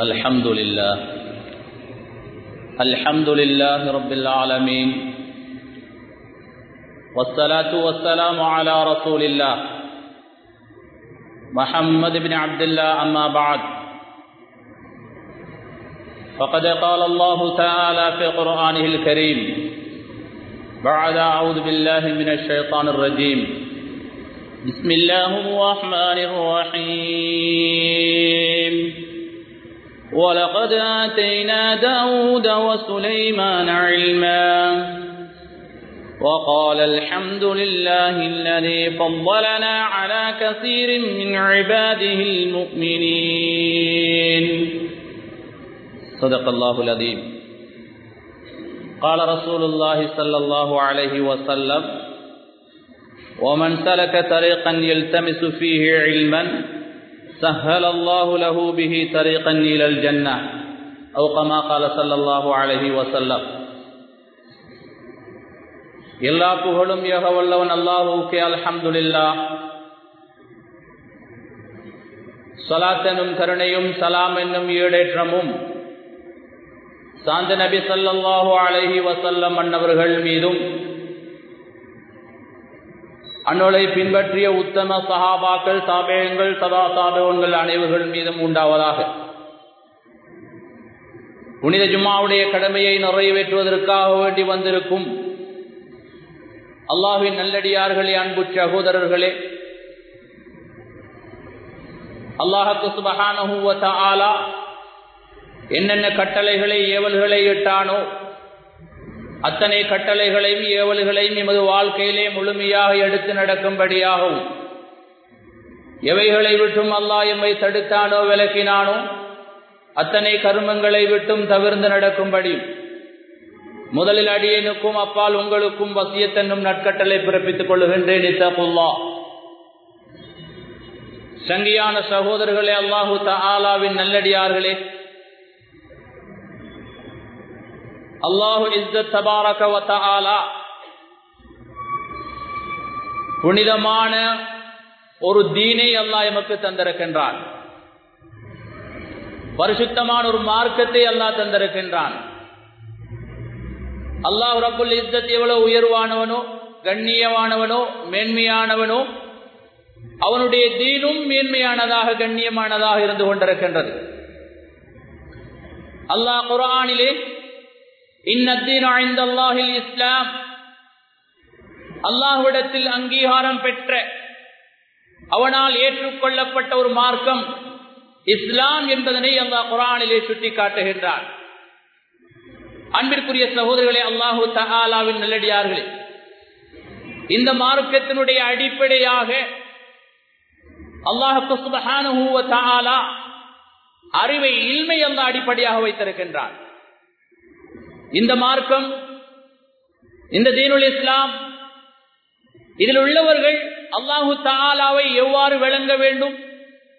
الحمد لله. الحمد لله رب العالمين. والصلاة والسلام على رسول الله. محمد بن عبد الله أما بعد. فقد قال الله تعالى في قرآنه الكريم بعد أعوذ بالله من الشيطان الرجيم. بسم الله الرحمن الرحيم. ولقد آتينا داود وسليمان علما. وقال الحمد لله الذي فضلنا على كثير من عباده المؤمنين. صدق الله العظيم. قال رسول الله صلى الله عليه وسلم ومن سلك طريقا يلتمس فيه علما سهل الله له به طريقا إلى الجنة أو كما قال صلى الله عليه وسلم எல்லா புகழும் யக வல்லவன் அல்லாஹூக்கே அல்ஹம்துலில்லா சலாத் எனும் கருணையும் சலாம் என்னும் ஈடேற்றமும் சாந்த நபி சல்லாஹூ அலஹி வசல்லம் அன்னவர்கள் மீதும் அன்னோலை பின்பற்றிய உத்தம சஹாபாக்கள் சாபேயங்கள் சதா சாபகங்கள் அனைவர்கள் மீதும் உண்டாவதாக. புனித ஜும்மாவுடைய கடமையை நிறைவேற்றுவதற்காக வேண்டி வந்திருக்கும் அல்லாஹின் நல்லடியார்களே அன்பு சகோதரர்களே அல்லாஹத்து சுபகான ஆலா என்னென்ன கட்டளைகளை ஏவல்களை இட்டானோ அத்தனை கட்டளைகளையும் ஏவல்களையும் எமது வாழ்க்கையிலே முழுமையாக எடுத்து நடக்கும்படியாகவும் எவைகளை விட்டும் அல்லாஹ் எம்மை தடுத்தானோ விளக்கினானோ அத்தனை கருமங்களை விட்டும் தவிர்ந்து நடக்கும்படி முதலில் அடியனுக்கும் அப்பால் உங்களுக்கும் வசியத்தன்னும் நட்கட்டளை பிறப்பித்துக் கொள்கின்றேன் இத்தகுல்லா. சங்கியான சகோதரர்களே அல்லாஹு தாலாவின் நல்லடியார்களே அல்லாஹு இஸ்ஸத் புனிதமான ஒரு தீனை அல்லாஹ் எமக்கு தந்திருக்கின்றான். பரிசுத்தமான ஒரு மார்க்கத்தை அல்லாஹ் தந்திருக்கின்றான். அல்லாஹ் ரபுல் இஸ்ஸத் எவ்வளவு உயர்வானவனோ கண்ணியமானவனோ மேன்மையானவனோ அவனுடைய தீனும் மேன்மையானதாக கண்ணியமானதாக இருந்து கொண்டிருக்கின்றது. அல்லாஹ் குரானிலே இஸ்லாம் அல்லாஹ்விடத்தில் அங்கீகாரம் பெற்ற அவனால் ஏற்றுக்கொள்ளப்பட்ட ஒரு மார்க்கம் இஸ்லாம் என்பதனை அல்லாஹ் குரானிலே சுட்டிக்காட்டுகின்றார் அன்பிற்குரிய சகோதரர்களே அல்லாஹு தகாலாவின் நல்லடியார்களே இந்த மார்க்கத்தினுடைய அடிப்படையாக அல்லாஹு அறிவை இல்மை அந்த அடிப்படையாக வைத்திருக்கின்றான். இந்த மார்க்கம் இந்த தீனுல் இஸ்லாம் இதில் உள்ளவர்கள் அல்லாஹு தாலாவை எவ்வாறு விளங்க வேண்டும்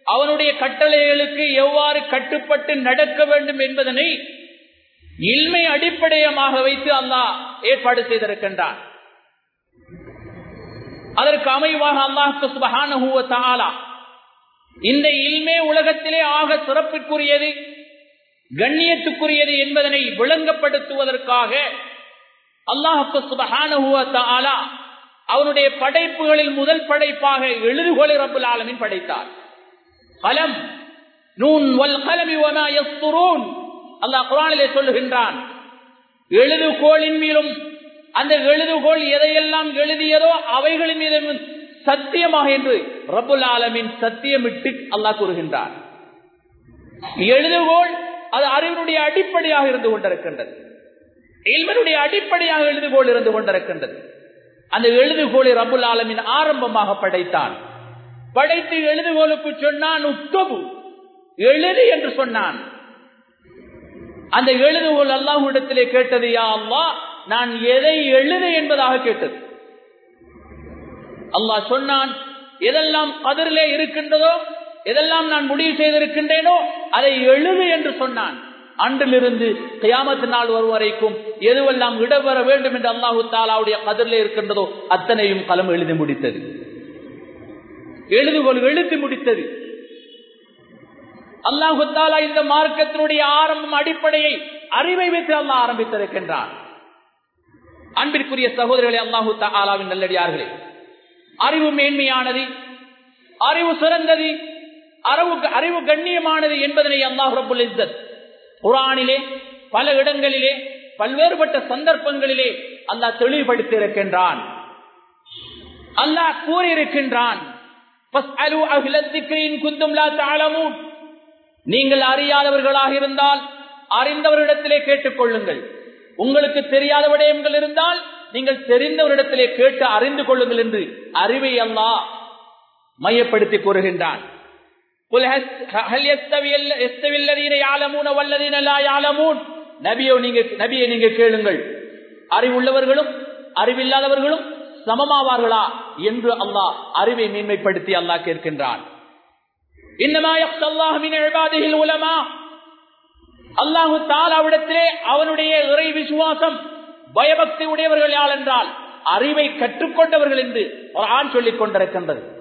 அவனுடைய கட்டளைகளுக்கு எவ்வாறு கட்டுப்பட்டு நடக்க வேண்டும் என்பதனை இல்மை அடிப்படையமாக வைத்து அல்லாஹ் ஏற்பாடு செய்திருக்கின்றான். அதற்கு அமைவாக அல்லாஹு சுபஹான இந்த இல்மே உலகத்திலே ஆக சிறப்பிற்குரியது கண்ணியத்துக்குரியது என்பதனை விளங்கப்படுத்துவதற்காக அல்லாஹு அவனுடைய படைப்புகளில் முதல் படைப்பாக எழுதுகோலை ரபுல் ஆலமின் படைத்தார். கலம் நூன் வல் கலமி அல்லாஹ் குரானிலே சொல்லுகின்றான் எழுதுகோளின் மீதும் அந்த எழுதுகோள் எதையெல்லாம் எழுதியதோ அவைகளின் மீது சத்தியமாக என்று ரபுல் ஆலமின் சத்தியமிட்டு அல்லாஹ் கூறுகின்றார் எழுதுகோள் அது அறிவினுடைய அடிப்படையாக இருந்து கொண்டிருக்கின்றது. இல்மனுடைய அடிப்படையாக எழுதுகோள் இருந்து கொண்டிருக்கின்றது. அந்த எழுதுகோளை ரபுல் ஆலமின் ஆரம்பமாக படைத்தான். படைத்து எழுதுகோளுக்கு சொன்னான் உத்தபு எழுது என்று சொன்னான். அந்த எழுதுகோள் அல்லாஹுடத்திலே கேட்டது யா அல்லா நான் எதை எழுது என்பதாக கேட்டது. அல்லாஹ் சொன்னான் எதெல்லாம் கதிரிலே இருக்கின்றதோ எதெல்லாம் நான் முடிவு செய்திருக்கின்றேனோ அதை எழுது என்று சொன்னான். அன்றிலிருந்து கியாமத்து நாள் வரும் வரைக்கும் எதுவெல்லாம் இடம்பெற வேண்டும் என்று அல்லாஹு தாலாவுடைய கதிரில் இருக்கின்றதோ அத்தனையும் களம் எழுதி முடித்தது. எழுதுகோள் எழுதி முடித்தது. அல்லாஹு தாலா இந்த மார்க்கத்தினுடைய ஆரம்பம் அடிப்படையை அறிவை வைத்து அல்லாஹ் ஆரம்பித்திருக்கின்றான். அன்பிற்குரிய சகோதரர்களே அல்லாஹு தாலாவின் நல்லடியார்களே அறிவு மேன்மையானது அறிவு சிறந்தது அறிவு அறிவு கண்ணியமானது என்பதனை அல்லாஹ் ரபுல் இஸ்ஸத் குரானிலே பல இடங்களிலே பல்வேறுபட்ட சந்தர்ப்பங்களிலே அல்லாஹ் தெளிவுபடுத்தி இருக்கின்றான் அல்லாஹ் கூறியிருக்கின்றான் நீங்கள் அறியாதவர்களாக இருந்தால் அறிந்தவரிடத்திலே கேட்டுக் கொள்ளுங்கள் உங்களுக்கு தெரியாத விடயங்கள் இருந்தால் நீங்கள் தெரிந்தவரிடத்திலே கேட்டு அறிந்து கொள்ளுங்கள் என்று அறிவை அல்லா மையப்படுத்தி கூறுகின்றான் நபியோ நீங்க நபியை நீங்க கேளுங்கள். அறிவுள்ளவர்களும் அறிவில்லாதவர்களும் சமமாவார்களா என்று அல்லாஹ் அறிவை மேன்மைப்படுத்தி அல்லாஹ் கேட்கின்றான். அல்லாஹு தாலாவிடத்திலே அவனுடைய இறை விசுவாசம் பயபக்தி உடையவர்கள் யார் என்றால் அறிவை கற்றுக்கொண்டவர்கள் என்று ஒரு ஆண் சொல்லிக் கொண்டிருக்கின்றது.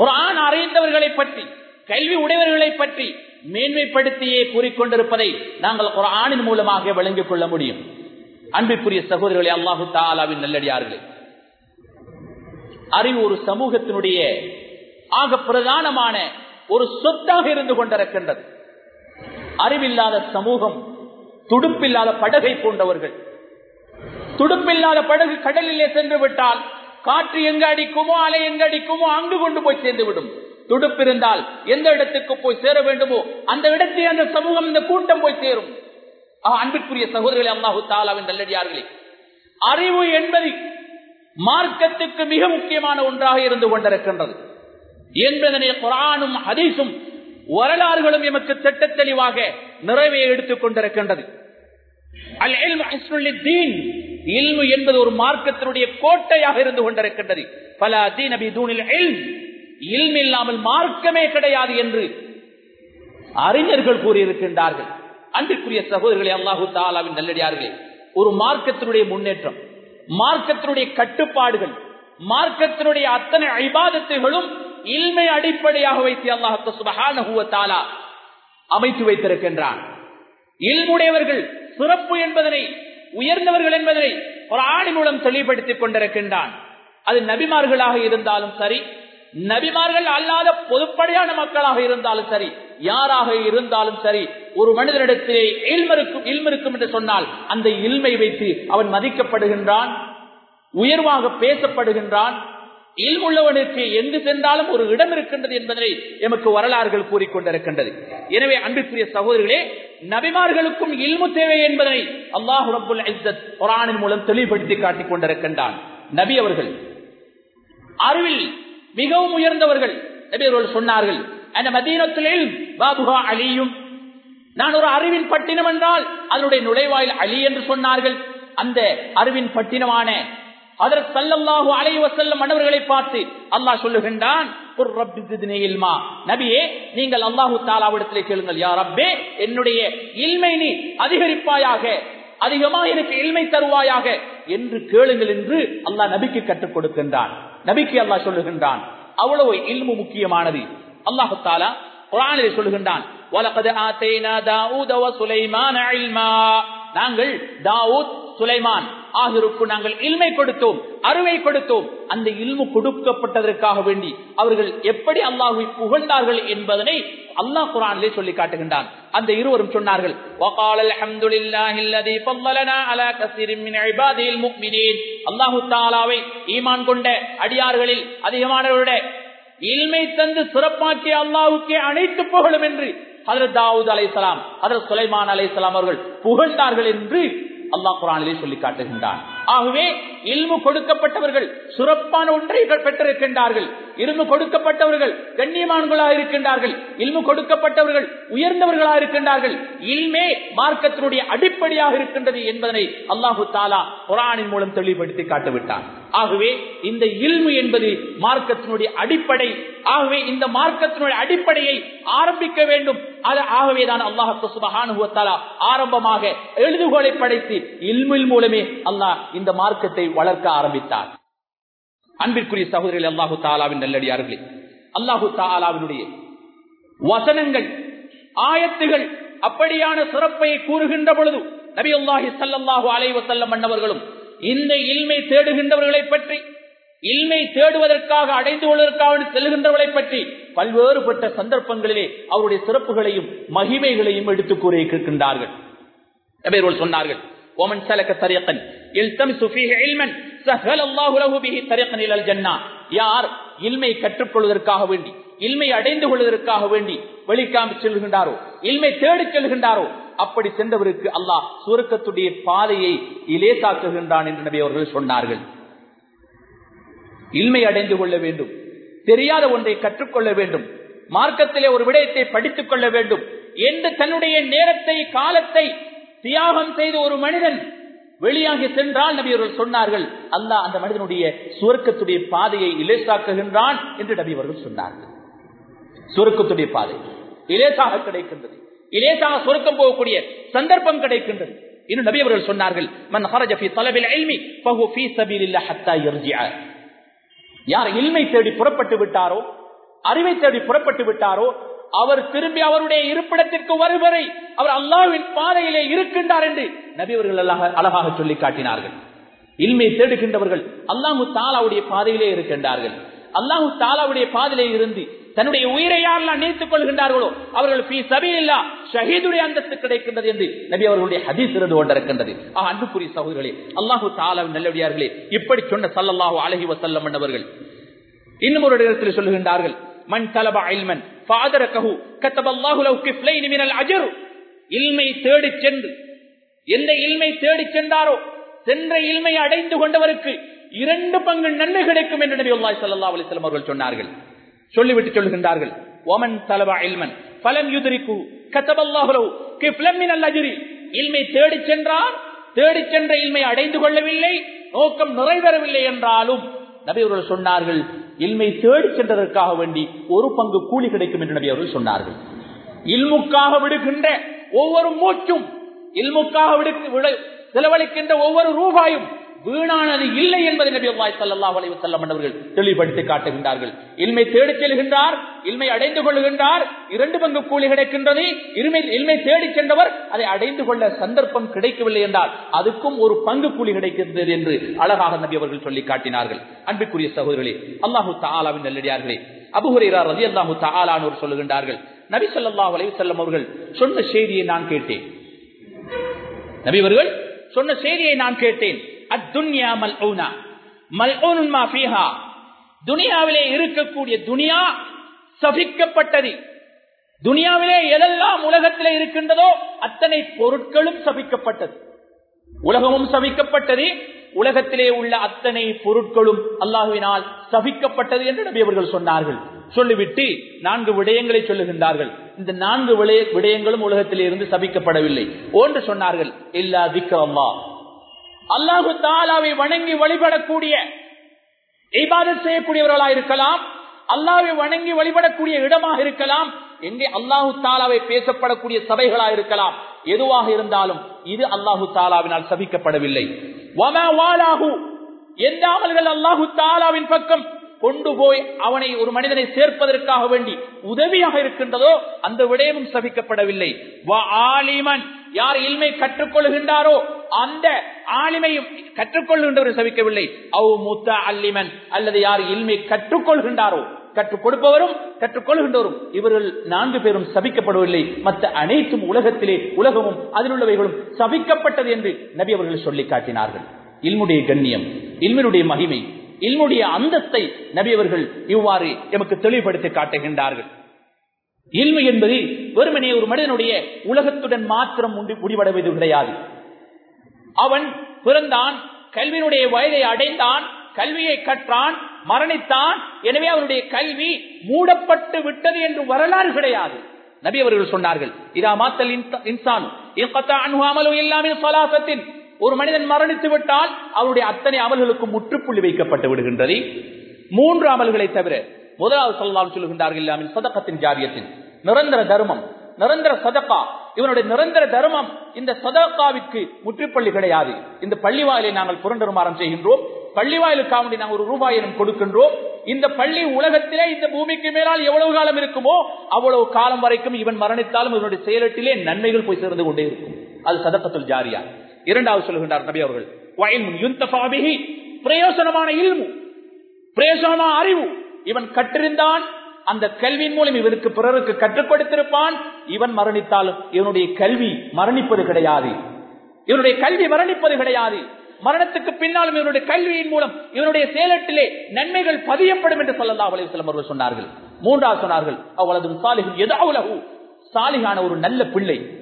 ஒரு ஆண் அறிந்தவர்களை பற்றி கல்வி உடையவர்களை பற்றி மேன்மைப்படுத்தியே கூறிக்கொண்டிருப்பதை நாங்கள் ஒரு ஆணின் மூலமாக விளங்கிக் கொள்ள முடியும். அன்பிற்குரிய சகோதரர்களே அல்லாஹு தாலாவின் நல்லடியார்களே அறிவு ஒரு சமூகத்தினுடைய ஆக பிரதானமான ஒரு சொத்தாக இருந்து கொண்டிருக்கின்றது. அறிவில்லாத சமூகம் துடுப்பில்லாத படகை போன்றவர்கள். துடுப்பில்லாத படகு கடலிலே சென்று விட்டால் காற்று எங்க அடிக்குமோ அலை எங்க அடிக்குமோ அங்கு கொண்டு போய் சேர்ந்து விடும். துடுப்பிருந்தால் எந்த இடத்துக்கு போய் சேர வேண்டுமோ அந்த இடத்தை அந்த சமூகம் இந்த கூட்டம் போய் சேரும். அன்பிற்குரிய சகோதரர்களே அல்லாஹு தாலாவின் நல்லடியார்களே அறிவு என்பது மார்க்கத்துக்கு மிக முக்கியமான ஒன்றாக இருந்து கொண்டிருக்கின்றது. என்பதனை குரானும் ஹதீஸும் வரலாறுகளும் எமக்கு திட்ட தெளிவாக நிறைவே எடுத்துக் கொண்டிருக்கின்றது. இல்மு என்பது ஒரு மார்க்கத்தினுடைய கோட்டையாக இருந்து கொண்டிருக்கின்றது. பல அதீன் அபி தூணில் இல்மு. இல்லாமல் மார்க்கமே கிடையாது என்று அறிஞர்கள் கூறியிருக்கின்றார்கள். அன்றுக்குரிய சகோதரர்களே அல்லாஹு தாலாவின் நல்லடியார்களே ஒரு மார்க்கத்தினுடைய முன்னேற்றம் மார்க்கத்தினுடைய கட்டுப்பாடுகள் மார்க்கத்தினுடைய அத்தனை ஐபாதத்துகளும் இல்மை அடிப்படையாக வைத்து அல்லாஹு தாலா அமைத்து வைத்திருக்கின்றான். இல்முடையவர்கள் சிறப்பு என்பதனை உயர்ந்தவர்கள் என்பதனை ஒரு ஆணி மூலம் தெளிவுபடுத்திக் கொண்டிருக்கின்றான். அது நபிமார்களாக இருந்தாலும் சரி நபிமார்கள் அல்லாத பொதுப்படையான மக்களாக இருந்தாலும் சரி யாராக இருந்தாலும் சரி ஒரு மனிதனிடத்திலே இல்மருக்கும் இல்மருக்கும் என்று சொன்னால் அந்த இல்மை வைத்து அவன் மதிக்கப்படுகின்றான் உயர்வாக பேசப்படுகின்றான் இல்முள்ளவனுக்கு எங்கு சென்றாலும் ஒரு இடம் இருக்கின்றது என்பதை எமக்கு வரலாறுகள் கூறிக்கொண்டிருக்கின்றது எனவே அன்பிற்குரிய சகோதரிகளே நபிமார்களுக்கும் இல்மு தேவை என்பதை அல்லாஹு ரபுல் இஸ்ஸத் குரானின் மூலம் தெளிவுபடுத்தி காட்டிக் கொண்டிருக்கின்றான். நபி அவர்கள் அறிவில் மிகவும் உயர்ந்தவர்கள். நபி அவர்கள் சொன்னார்கள் அந்த மதீனத்தில் பாபுகா அலியும். நான் ஒரு அறிவின் பட்டினம் என்றால் அதனுடைய நுழைவாயில் அலி என்று சொன்னார்கள். அந்த அறிவின் பட்டினமான அதற்கு சல்லல்லாஹு அலைஹி வஸல்லம் மன்னர்களை பார்த்து அல்லாஹ் சொல்லுகின்றான் நபியே நீங்கள் அல்லாஹு தாலாவிடத்திலே கேளுங்கள் யார் ரப்பே என்னுடைய இல்மை நீ அதிகரிப்பாயாக அதிகமாக எனக்கு இல்மை தருவாயாக என்று கேளுங்கள் என்று அல்லாஹ் நபிக்கு கற்றுக் கொடுக்கின்றான். நபிக்கு அல்லாஹ் சொல்லுகின்றான் அவ்வளவு இல்மு முக்கியமானது. அல்லாஹு தாலா குரானிலே சொல்லுகின்றான் நாங்கள் தாவூத் சுலைமான் ஆகியோருக்கு நாங்கள் இல்மை கொடுத்தோம் அருவை கொடுத்தோம். அந்த இல்மு கொடுக்கப்பட்டதற்காக வேண்டி அவர்கள் எப்படி அல்லாஹுவை புகழ்ந்தார்கள் என்பதனை அல்லாஹ் குரானிலே சொல்லி காட்டுகின்றான். அந்த இருவரும் சொன்னார்கள் அல்லாஹு தாலாவை ஈமான் கொண்ட அடியார்களில் அதிகமானவருடைய இல்மை தந்து சிறப்பாக்கிய அல்லாவுக்கே அனைத்து புகழும் என்று ஹதரத் தாவூத் அலைசலாம் ஹதரத் சுலைமான் அலைசலாம் அவர்கள் புகழ்ந்தார்கள் என்று அல்லாஹ் குரானிலே சொல்லி காட்டுகின்றான். ஆகவே இல்மு கொடுக்கப்பட்டவர்கள் சிறப்பான ஒன்றை பெற்றிருக்கின்றார்கள். இருந்து கொடுக்கப்பட்டவர்கள் கண்ணியமான்களாக இருக்கின்றார்கள் இல்மு கொடுக்கப்பட்டவர்கள் உயர்ந்தவர்களாக இருக்கின்றார்கள் இல்மே மார்க்கத்தினுடைய அடிப்படையாக இருக்கின்றது என்பதனை அல்லாஹு தாலா குரானின் மூலம் தெளிவுபடுத்தி காட்டுவிட்டார் ஆகவே இந்த இல்மு என்பது மார்க்கத்தினுடைய அடிப்படை ஆகவே இந்த மார்க்கத்தினுடைய அடிப்படையை ஆரம்பிக்க வேண்டும். அது ஆகவேதான் அல்லாஹு ஆரம்பமாக எழுதுகோலை படைத்து இல்மில் மூலமே அல்லாஹ் இந்த மார்க்கத்தை வளர்க்க ஆரம்பித்தார். அன்பிற்குரிய சகோதரிகள் அல்லாஹு தாலாவின் நல்லடியார்களே. அல்லாஹு தாலாவினுடைய வசனங்கள் ஆயத்துகள் அப்படியான சிறப்பை கூறுகின்ற பொழுது நபி அல்லாஹி சல்லாஹு அலைவசல்லம் மன்னவர்களும் இந்த இல்மை தேடுகின்றவர்களை பற்றி இல்மை தேடுவதற்காக அடைந்து கொள்வதற்காக செல்கின்றவர்களை பற்றி பல்வேறுபட்ட சந்தர்ப்பங்களிலே அவருடைய சிறப்புகளையும் மகிமைகளையும் எடுத்துக் கூறியிருக்கின்றார்கள் நபியர்கள் சொன்னார்கள் ஓமன் சலக்க தரியக்கன் யார் இல்மை கற்றுக்கொள்வதற்காக வேண்டி இல்மை அடைந்து கொள்வதற்காக வேண்டி வெளிக்காம்பி செல்கின்றாரோ இல்மை தேடி செல்கின்றாரோ அப்படி சென்றவருக்கு அல்லாஹ் சுருக்கத்துடைய பாதையை இலேசாக்குகின்றான் என்று நபி அவர்கள் சொன்னார்கள். இல்மை அடைந்து கொள்ள வேண்டும் தெரியாத ஒன்றை கற்றுக்கொள்ள வேண்டும் மார்க்கத்திலே ஒரு விடயத்தை படித்துக் கொள்ள வேண்டும் என்று தன்னுடைய நேரத்தை காலத்தை தியாகம் செய்த ஒரு மனிதன் வெளியாகி சென்றால் நபியவர்கள் சொன்னார்கள் அல்லாஹ் அந்த மனிதனுடைய சுவர்க்கத்துடைய பாதையை இலேசாக்குகின்றான் என்று நபியவர்கள் சொன்னார்கள். சுருக்கத்துடைய பாதை இலேசாக கிடைக்கின்றது. இலேசாக சுருக்கம் போகக்கூடிய சந்தர்ப்பம் கிடைக்கின்றது இன்னும் நபி அவர்கள் சொன்னார்கள். மன் ஹரஜ ஃபீ தலபில் இல்மி ஃபஹு ஃபீ சபீலில்லாஹ் ஹத்தா யர்ஜிஅ. யார் இல்மை தேடி புறப்பட்டு விட்டாரோ அறிவை தேடி புறப்பட்டு விட்டாரோ அவர் திரும்பி அவருடைய இருப்பிடத்திற்கு வருவரை அவர் அல்லாஹ்வின் பாதையிலே இருக்கின்றார் என்று நபி அவர்கள் அழகாக சொல்லி காட்டினார்கள். இல்மை தேடுகின்றவர்கள் அல்லாஹு தாலாவுடைய பாதையிலே இருக்கின்றார்கள். அல்லாஹு தாலாவுடைய பாதையிலே இருந்து தன்னுடைய உயிரை யாரெல்லாம் நீத்துக் கொள்கின்றார்களோ அவர்கள் பி சபையில்லா ஷஹீதுடைய அந்தஸ்து கிடைக்கின்றது என்று நபி அவர்களுடைய ஹதீஸ் இருந்து கொண்டிருக்கின்றது. ஆஹ் அன்புக்குரிய சகோதரர்களே அல்லாஹு தாலா நல்லடியார்களே இப்படி சொன்ன சல்லல்லாஹு அலஹி வசல்லம் என்பவர்கள் இன்னும் ஒரு இடத்தில் சொல்லுகின்றார்கள் மண் தலபா இல்மன் ஃபாதரகஹு கத்தபல்லாஹு லஹு கிஃப்லைன் மினல் அஜர் இல்மை தேடிச் சென்று எந்த இல்மை தேடிச் சென்றாரோ சென்ற இல்மை அடைந்து கொண்டவருக்கு இரண்டு பங்கு நன்மை கிடைக்கும் என்று நபி அல்லாஹ் ஸல்லல்லாஹு அலைஹி வஸல்லம் அவர்கள் சொன்னார்கள். சொல்லிவிட்டு சொல்லுகின்றார்கள். ஒமன் தலபா இல்மன் பலம் யுதரிக்கு கத்தபல்லாஹு லஹு கிஃப்லம் மினல் அஜ்ரி. இல்மை தேடிச் சென்றார் தேடி சென்ற இல்மை அடைந்து கொள்ளவில்லை நோக்கம் நிறைவேறவில்லை என்றாலும் நபி அவர்கள் சொன்னார்கள் இல்மை தேடி சென்றதற்காக வேண்டி ஒரு பங்கு கூலி கிடைக்கும் என்று நபி அவர்கள் சொன்னார்கள். இல்முக்காக விடுகின்ற ஒவ்வொரு மூச்சும் இல்முக்காக விடு செலவழிக்கின்ற ஒவ்வொரு ரூபாயும் வீணானது இல்லை என்பதை நபி அல்லாஹ் ஸல்லல்லாஹு அலைஹி வஸல்லம் அவர்கள் தெளிவுபடுத்தி காட்டுகின்றார்கள். இல்மை தேடிச் செல்கின்றார் இல்மை அடைந்து கொள்கின்றார் இரண்டு பங்கு கூலி கிடைக்கின்றது இருமை இல்மை தேடி சென்றவர் அதை அடைந்து கொள்ள சந்தர்ப்பம் கிடைக்கவில்லை என்றால் அதுக்கும் ஒரு பங்கு கூலி கிடைக்கின்றது என்று அழகாக நபி அவர்கள் சொல்லி காட்டினார்கள். அன்பிற்குரிய சகோதரர்களே அல்லாஹு தாலாவின் நல்லடியார்களே அபுஹுரேரா ரதி அல்லாஹு தாலானோர் சொல்லுகின்றார்கள் நபி சொல்லா அலைஹி அவர்கள் சொன்ன செய்தியை நான் கேட்டேன். நபி அவர்கள் சொன்ன செய்தியை நான் கேட்டேன். அத்துன்யா மல்ஊனா. மல் மா ஃபீஹா. துனியாவிலே இருக்கக்கூடிய துனியா சபிக்கப்பட்டது. துனியாவிலே எதெல்லாம் உலகத்திலே இருக்கின்றதோ அத்தனை பொருட்களும் சபிக்கப்பட்டது. உலகமும் சபிக்கப்பட்டது. உலகத்திலே உள்ள அத்தனை பொருட்களும் அல்லாஹுவினால் சபிக்கப்பட்டது என்று நபி அவர்கள் சொன்னார்கள். சொல்லிவிட்டு நான்கு விடயங்களை சொல்லுகின்றார்கள். இந்த நான்கு விடயங்களும் உலகத்திலே இருந்து சபிக்கப்படவில்லை. ஒன்று சொன்னார்கள் இல்லா திக்ரல்லா அல்லாஹு தாலாவை வணங்கி வழிபடக்கூடிய இபாதத் செய்யக்கூடியவர்களா இருக்கலாம் அல்லாவை வணங்கி வழிபடக்கூடிய இடமாக இருக்கலாம் எங்கே அல்லாஹு தாலாவை பேசப்படக்கூடிய சபைகளா இருக்கலாம் எதுவாக இருந்தாலும் இது அல்லாஹு தாலாவினால் சபிக்கப்படவில்லை. எந்த அமல்கள் அல்லாஹு தாலாவின் பக்கம் கொண்டு போய் அவனை ஒரு மனிதனை சேர்ப்பதற்காக வேண்டி உதவியாக இருக்கின்றதோ அந்த விடயமும் சபிக்கப்படவில்லை. யார் இல்மை கற்றுக்கொள்கின்றாரோ அந்த ஆளுமையும் கற்றுக்கொள்கின்றவர் சபிக்கவில்லை. அவ் மூத்த அல்லிமன் அல்லது யார் இல்மை கற்றுக்கொள்கின்றாரோ கற்றுக் கொடுப்பவரும் கற்றுக்கொள்கின்றவரும் இவர்கள் நான்கு பேரும் சபிக்கப்படவில்லை. மற்ற அனைத்தும் உலகத்திலே உலகமும் அதில் உள்ளவைகளும் சபிக்கப்பட்டது என்று நபி அவர்கள் சொல்லி காட்டினார்கள். இல்முடைய கண்ணியம் இல்மனுடைய மகிமை இல்முடைய அந்தத்தை நபி அவர்கள் இவ்வாறு எமக்கு தெளிவுபடுத்தி காட்டுகின்றார்கள். இல்மு என்பது வெறுமனே ஒரு மனிதனுடைய உலகத்துடன் மாத்திரம் முடிவடைவது கிடையாது. அவன் பிறந்தான் கல்வியினுடைய வயதை அடைந்தான் கல்வியை கற்றான் மரணித்தான் எனவே அவனுடைய கல்வி மூடப்பட்டு விட்டது என்று வரலாறு கிடையாது. நபி அவர்கள் சொன்னார்கள் இதா மாத்தல் இன்சான் எல்லாமே சலாசத்தின். ஒரு மனிதன் மரணித்து விட்டால் அவருடைய அத்தனை அமல்களுக்கும் முற்றுப்புள்ளி வைக்கப்பட்டு விடுகின்றது. மூன்று அமல்களை தவிர முதலாவது சொல்லலாம் சொல்லுகின்றார்கள் சதக்கத்தின் ஜாரியத்தின். நிரந்தர தர்மம் நிரந்தர சதக்கா இவனுடைய நிரந்தர தர்மம் இந்த சதக்காவிற்கு முற்றுப்பள்ளி கிடையாது. இந்த பள்ளி வாயிலை நாங்கள் புரண்டருமாறம் செய்கின்றோம். பள்ளி வாயிலுக்காக நாங்கள் ஒரு ரூபாயினம் கொடுக்கின்றோம். இந்த பள்ளி உலகத்திலே இந்த பூமிக்கு மேலால் எவ்வளவு காலம் இருக்குமோ அவ்வளவு காலம் வரைக்கும் இவன் மரணித்தாலும் இவனுடைய செயலட்டிலே நன்மைகள் போய் சேர்ந்து கொண்டே இருக்கும். அது சதக்கத்தில் ஜாரியா. இரண்டாவது சொல்லுகின்றார் நபி அவர்கள். பிரயோசனமான இல்மு பிரயோசனமான அறிவு. இவன் கற்றிருந்தான் அந்த கல்வியின் மூலம் இவனுக்கு பிறருக்கு கற்றுக் கொடுத்திருப்பான். இவன் மரணித்தாலும் இவனுடைய கல்வி மரணிப்பது கிடையாது. இவனுடைய கல்வி மரணிப்பது கிடையாது. மரணத்துக்கு பின்னாலும் இவனுடைய கல்வியின் மூலம் இவனுடைய செயலட்டிலே நன்மைகள் பதியப்படும் என்று சொல்லல்லா அலையம் அவர்கள் சொன்னார்கள். மூன்றாவது சொன்னார்கள் அவளது சாலிகள் எதாவது சாலிகான ஒரு நல்ல பிள்ளை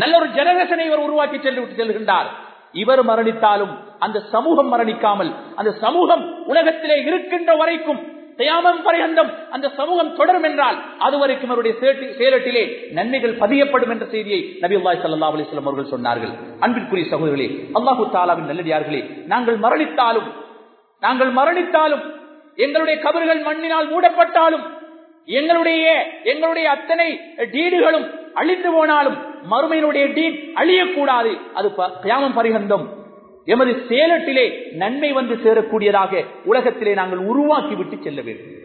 நல்ல ஒரு ஜெனரேஷனை இவர் உருவாக்கி சென்று செல்கின்றார். இவர் மரணித்தாலும் அந்த சமூகம் மரணிக்காமல் அந்த சமூகம் உலகத்திலே இருக்கின்ற வரைக்கும் தயாமம் பரியந்தம் அந்த சமூகம் தொடரும் என்றால் அதுவரைக்கும் அவருடைய செயலட்டிலே நன்மைகள் பதியப்படும் என்ற செய்தியை நபி அல்லாஹ் சல்லா அலிஸ்லாம் அவர்கள் சொன்னார்கள். அன்பிற்குரிய சகோதரர்களே அல்லாஹு தாலாவின் நல்லடியார்களே நாங்கள் மரணித்தாலும் நாங்கள் மரணித்தாலும் எங்களுடைய கபர்கள் மண்ணினால் மூடப்பட்டாலும் எங்களுடைய எங்களுடைய அத்தனை டீடுகளும் அழிந்து போனாலும் மறுமையினுடைய டீட் அழியக்கூடாது. அது ப- கியாமம் பரிகந்தம். எமது சேலட்டிலே நன்மை வந்து சேரக்கூடியதாக உலகத்திலே நாங்கள் உருவாக்கி விட்டு செல்ல வேண்டும்.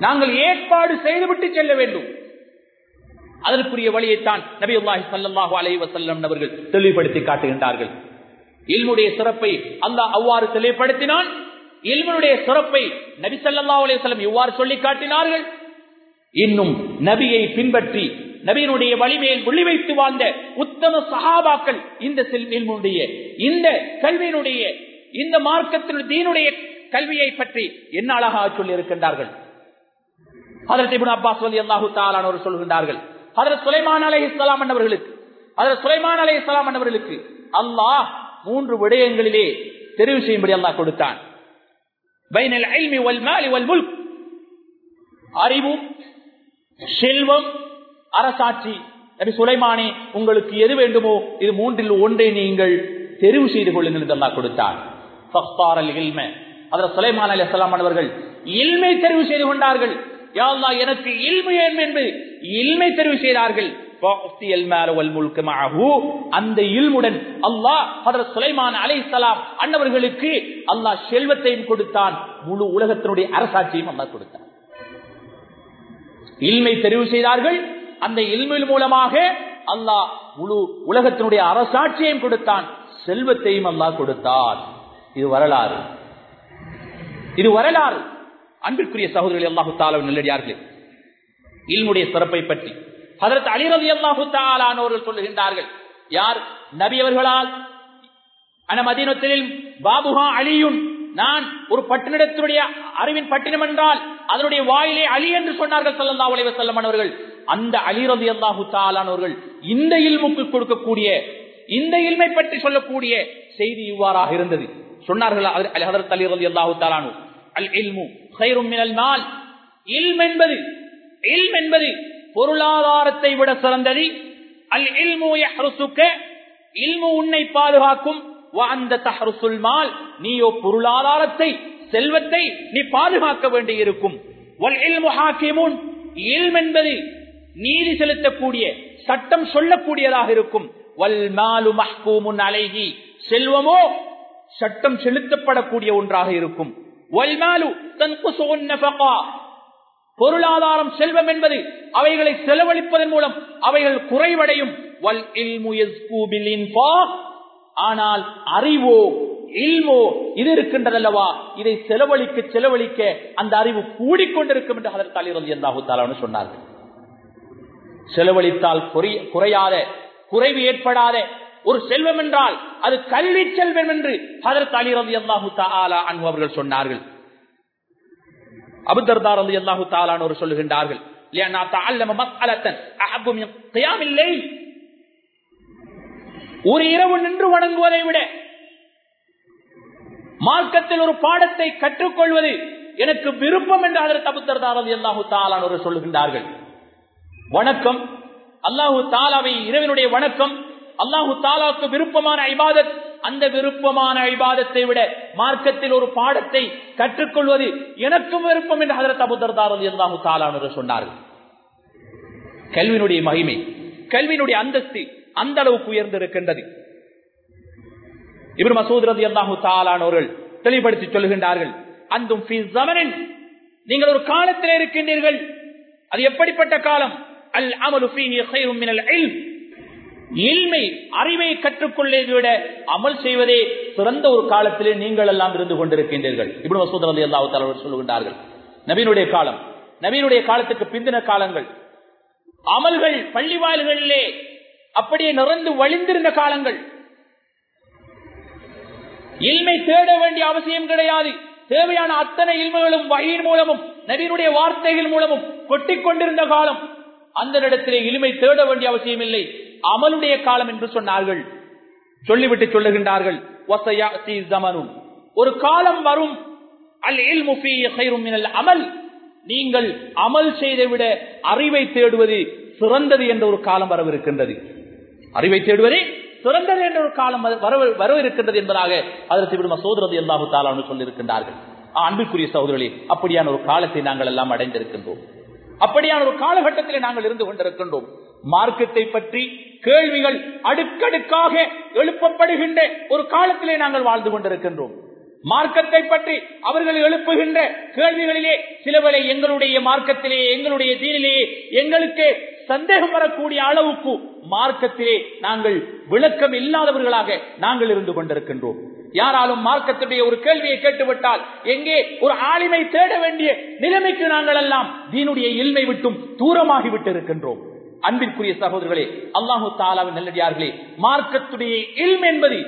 நாங்கள் ஏற்பாடு செய்துவிட்டு செல்ல வேண்டும். அதற்குரிய வழியைத்தான் நபி அல்லாஹி சல்லாஹூ அலை வசல்லம் அவர்கள் தெளிவுபடுத்தி காட்டுகின்றார்கள். இல்முடைய சிறப்பை அல்லாஹ் அவ்வாறு தெளிவுபடுத்தினான். இல்மனுடைய சிறப்பை நபி ஸல்லல்லாஹு அலைஹி இவ்வாறு சொல்லி காட்டினார்கள். இன்னும் நபியை பின்பற்றி நபியினுடைய வலிமையில் ஒளி வைத்து வாழ்ந்த உத்தம சகாபாக்கள் இந்த செல்வியினுடைய இந்த கல்வியினுடைய இந்த மார்க்கத்தினுடைய தீனுடைய கல்வியை பற்றி என்ன அழகாக சொல்லி இருக்கின்றார்கள் ஹதரத் இப்னு அப்பாஸ் ரலியல்லாஹு தஆலா அவர் சொல்கின்றார்கள் ஹதரத் சுலைமான் அலைஹிஸ்ஸலாம் அன்னவர்களுக்கு ஹதரத் சுலைமான் அலைஹிஸ்ஸலாம் அன்னவர்களுக்கு அல்லாஹ் மூன்று விடயங்களிலே தெரிவு செய்யும்படி அல்லாஹ் கொடுத்தான் பைனல் இல்மி வல் மாலி வல் முல்க் அறிவும் செல்வம் அரசாட்சி. நபி சுலைமானே உங்களுக்கு எது வேண்டுமோ இது மூன்றில் ஒன்றை நீங்கள் தெரிவு செய்து கொள்ளுங்கள் என்று அல்லாஹ் கொடுத்தார். ஃபக்தாரல் இல்ம. அதில் சுலைமான் அலி அவர்கள் இல்மை தெரிவு செய்து கொண்டார்கள். யா எனக்கு இல்மை ஏன் என்பது இல்மை தெரிவு செய்தார்கள். அந்த இல்முடன் அல்லாஹ் ஹதரத் சுலைமான் அலைஹிஸ்ஸலாம் அன்னவர்களுக்கு அல்லாஹ் செல்வத்தையும் கொடுத்தான். முழு உலகத்தினுடைய அரசாட்சியும் அல்லாஹ் கொடுத்தான். இல்மை தெரிவு செய்தார்கள். அந்த இல்மின் மூலமாக அல்லாஹ் முழு உலகத்தினுடைய அரசாட்சியையும் கொடுத்தான். செல்வத்தையும் அல்லாஹ் கொடுத்தான். இது வரலாறு. இது வரலாறு. அன்பிற்குரிய சகோதரர்கள் அல்லாஹு தாலா நல்லடியார்களே இல்முடைய சிறப்பை பற்றி. அதற்கு அலிரவி அல்லாஹு தாலானவர்கள் சொல்லுகின்றார்கள். யார்? நபி அவர்களால். அனமதீனத்தில் பாபுகா அலியுன். நான் ஒரு பட்டினத்தினுடைய அறிவின் பட்டினம் என்றால் அதனுடைய வாயிலே அலி என்று சொன்னார்கள் சல்லா உலக செல்லம் அவர்கள் அந்த அலி ரலியல்லாஹு தாலானவர்கள் இந்த இல்முக்கு கொடுக்கக்கூடிய இந்த இல்மை பற்றி சொல்லக்கூடிய செய்தி இவ்வாறாக இருந்தது. சொன்னார்கள் அல் ஹதரத் அலி அல்லாஹு தஆலானு அல் இல்மு கைரும் மினல் மால். இல்ம் என்பது இல்ம் என்பது பொருளாதாரத்தை விட சிறந்தது. அல் இல்மு இல்மு உன்னை பாதுகாக்கும். அந்த நீயோ பொருளாதாரத்தை செல்வத்தை நீ பாதுகாக்க வேண்டி இருக்கும் என்பது நீதி செலுத்தக்கூடிய சட்டம் சொல்லக்கூடியதாக இருக்கும். அழகி அலைகி செல்வமோ சட்டம் செலுத்தப்படக்கூடிய ஒன்றாக இருக்கும். பொருளாதாரம் செல்வம் என்பது அவைகளை செலவழிப்பதன் மூலம் அவைகள் குறைவடையும். வல் ஆனால் அறிவோ இல்மோ இது இருக்கின்றதல்லவா? இதை செலவழிக்க செலவழிக்க அந்த அறிவு கூடிக்கொண்டிருக்கும் என்று அதற்கு அலிரதி அல்லாஹு சொன்னார்கள். செலவழித்தால் குறையாத குறைவு ஏற்படாத ஒரு செல்வம் என்றால் அது கல்வி செல்வம் என்று அதற்கு அலிரதி அல்லாஹு தாலா அன்பு அவர்கள் சொன்னார்கள். அபுதர்தார் அலி அல்லாஹு தாலான் ஒரு ஒரு இரவு நின்று வணங்குவதை விட மார்க்கத்தில் ஒரு பாடத்தை கற்றுக்கொள்வது எனக்கு விருப்பம் என்று அதற்கு அபுத்தர்தாரதி அல்லாஹு தாலான் சொல்லுகின்றார்கள் வணக்கம். அல்லாஹு தாலாவை இரவினுடைய வணக்கம். அல்லாஹு தாலாவுக்கு விருப்பமான ஐபாதத் அந்த விருப்பமான ஐபாதத்தை விட மார்க்கத்தில் ஒரு பாடத்தை கற்றுக்கொள்வது எனக்கும் விருப்பம் என்று அதற்கு அபுத்தர்தாரதி அல்லாஹு தாலான் சொன்னார்கள். கல்வியினுடைய மகிமை கல்வியினுடைய அந்தஸ்து அந்த அளவுக்கு உயர்ந்திருக்கின்றது. இவர் மசூத் ரதி அல்லாஹு தாலானவர்கள் தெளிவுபடுத்தி சொல்கின்றார்கள் அந்தும் நீங்கள் ஒரு காலத்தில் இருக்கின்றீர்கள். அது எப்படிப்பட்ட காலம்? அல் அமலு இல்ம் இல்மை அறிவை கற்றுக்கொள்ளதை விட அமல் செய்வதே சிறந்த ஒரு காலத்திலே நீங்கள் எல்லாம் இருந்து கொண்டிருக்கின்றீர்கள். இப்படி மசூத் அலி அல்லாஹு தலைவர் சொல்லுகின்றார்கள். நவீனுடைய காலம். நவீனுடைய காலத்துக்கு பிந்தின காலங்கள். அமல்கள் பள்ளி வாயில்களிலே அப்படியே நிறந்து வழிந்திருந்த காலங்கள். இல்மை தேட வேண்டிய அவசியம் கிடையாது. தேவையான அத்தனை இல்மைகளும் வகையின் மூலமும் நவீனுடைய வார்த்தைகள் மூலமும் கொட்டிக் கொண்டிருந்த காலம். அந்த இடத்திலே இலுமை தேட வேண்டிய அவசியம் இல்லை. அமலுடைய காலம் என்று சொன்னார்கள். சொல்லிவிட்டு சொல்லுகின்றார்கள். ஒரு காலம் வரும். அல் அமல். நீங்கள் அமல் செய்தை விட அறிவை தேடுவது சிறந்தது என்ற ஒரு காலம் வரவிருக்கின்றது. அறிவை தேடுவதே சிறந்தது என்ற ஒரு காலம் வர- வரவிருக்கின்றது என்பதாக அதற்கு விடும சோதரது எல்லாஹு தாலான்னு சொல்லியிருக்கின்றார்கள். அன்பிற்குரிய சகோதரர்களே அப்படியான ஒரு காலத்தை நாங்கள் எல்லாம் அடைந்திருக்கின்றோம். அப்படியான ஒரு காலகட்டத்திலே நாங்கள் இருந்து கொண்டிருக்கின்றோம். மார்க்கத்தை பற்றி கேள்விகள் அடுக்கடுக்காக எழுப்பப்படுகின்ற ஒரு காலத்திலே நாங்கள் வாழ்ந்து கொண்டிருக்கின்றோம். மார்க்கத்தை பற்றி அவர்கள் எழுப்புகின்ற கேள்விகளிலே சிலவரை எங்களுடைய மார்க்கத்திலே எங்களுடைய தீனிலேயே எங்களுக்கு சந்தேகம் வரக்கூடிய அளவுக்கு மார்க்கத்திலே நாங்கள் விளக்கம் இல்லாதவர்களாக நாங்கள் இருந்து கொண்டிருக்கின்றோம். யாராலும் மார்க்கத்துடைய ஒரு கேள்வியை கேட்டுவிட்டால் எங்கே ஒரு ஆளுமை தேட வேண்டிய நிலைமைக்கு நாங்கள் எல்லாம் தீனுடைய இல்மை விட்டும் தூரமாகிவிட்டு இருக்கின்றோம் அன்பிற்குரிய சகோதரர்களே அல்லாஹு தாலாவின் நல்லடியார்களே மார்க்கத்துடைய இல்ம் என்பது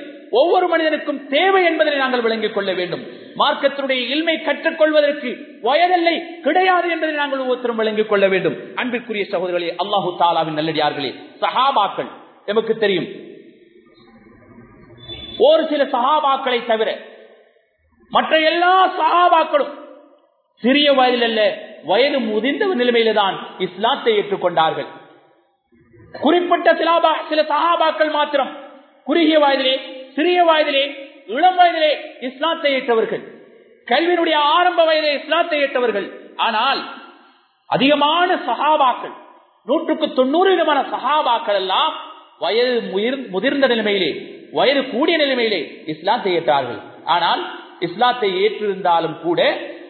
ஒவ்வொரு மனிதனுக்கும் தேவை என்பதை நாங்கள் விளங்கிக் கொள்ள வேண்டும். மார்க்கத்தினுடைய இல்மை கற்றுக்கொள்வதற்கு வயதில்லை கிடையாது என்பதை நாங்கள் ஒவ்வொருத்தரும் விளங்கிக் கொள்ள வேண்டும். அன்பிற்குரிய சகோதரர்களே அல்லாஹு தாலாவின் நல்லடியார்களே சஹாபாக்கள் எமக்கு தெரியும். ஒரு சில சஹாபாக்களை தவிர மற்ற எல்லா சஹாபாக்களும் சிறிய வயதில் அல்ல வயது முதிர்ந்த நிலைமையில தான் இஸ்லாத்தை ஏற்றுக்கொண்டார்கள். குறிப்பிட்ட சிலாபா சில சஹாபாக்கள் மாத்திரம் குறுகிய வயதிலே சிறிய வயதிலே இளம் வயதிலே இஸ்லாத்தை ஏற்றவர்கள் கல்வியினுடைய ஆரம்ப வயதிலே இஸ்லாத்தை ஏற்றவர்கள் ஆனால் அதிகமான சஹாபாக்கள் நூற்றுக்கு தொண்ணூறு விதமான சஹாபாக்கள் எல்லாம் வயது முதிர்ந்த நிலைமையிலே வயது கூடிய நிலைமையிலே இஸ்லாத்தை ஏற்றார்கள். ஆனால் இஸ்லாத்தை ஏற்றிருந்தாலும் கூட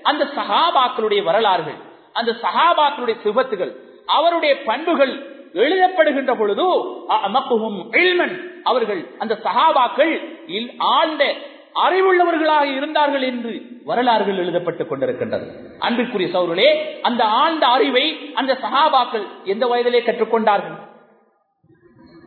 அந்த சஹாபாக்களுடைய வரலாறுகள் அந்த சஹாபாக்களுடைய சிபத்துகள் அவருடைய பண்புகள் எழுதப்படுகின்ற பொழுது அமக்குஹும் இல்மன். அவர்கள் அந்த சகாபாக்கள் இல்- ஆழ்ந்த அறிவுள்ளவர்களாக இருந்தார்கள் என்று வரலாறுகள் எழுதப்பட்டுக் கொண்டிருக்கின்றது. அன்பிற்குரிய சௌர்களே அந்த ஆழ்ந்த அறிவை அந்த சகாபாக்கள் எந்த வயதிலே கற்றுக்கொண்டார்கள்?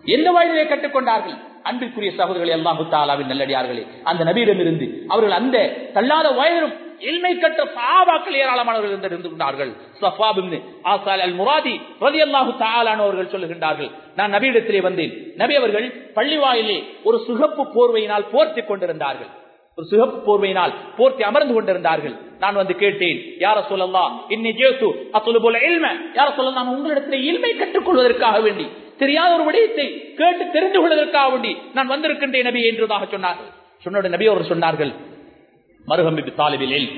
எந்த வயதிலே கற்றுக்கொண்டார்கள்? அன்பிற்குரிய சகோதரர்களை அல்லாஹு தாலாவின் நல்லடியார்களே அந்த நபியிடமிருந்து அவர்கள் அந்த தள்ளாத வயதிலும் இல்மை கட்ட சஹாபாக்கள் ஏராளமானவர்கள் இருந்து கொண்டார்கள். ஆசால் அல் முராதி ரலியல்லாஹு தஆலான அவர்கள் சொல்லுகின்றார்கள். நான் நபியிடத்திலே வந்தேன். நபி அவர்கள் பள்ளிவாயிலே ஒரு சுகப்பு போர்வையினால் போர்த்தி கொண்டிருந்தார்கள். ஒரு சிகப்பு போர்வையினால் போர்த்தி அமர்ந்து கொண்டிருந்தார்கள். நான் வந்து கேட்டேன் யார சொல்லலாம் இன்னி ஜேசு அத்தொழு போல இல்மை? யார சொல்ல நான் உங்களிடத்தில் இல்மை கற்றுக்கொள்வதற்காக வேண்டி தெரியாத ஒரு விடயத்தை கேட்டு தெரிந்து கொள்வதற்காக வேண்டி நான் வந்திருக்கின்றேன் நபி என்றதாக சொன்னார்கள். சொன்னோட நபி அவர் சொன்னார்கள் மருகம்பி தாலிபில் எல்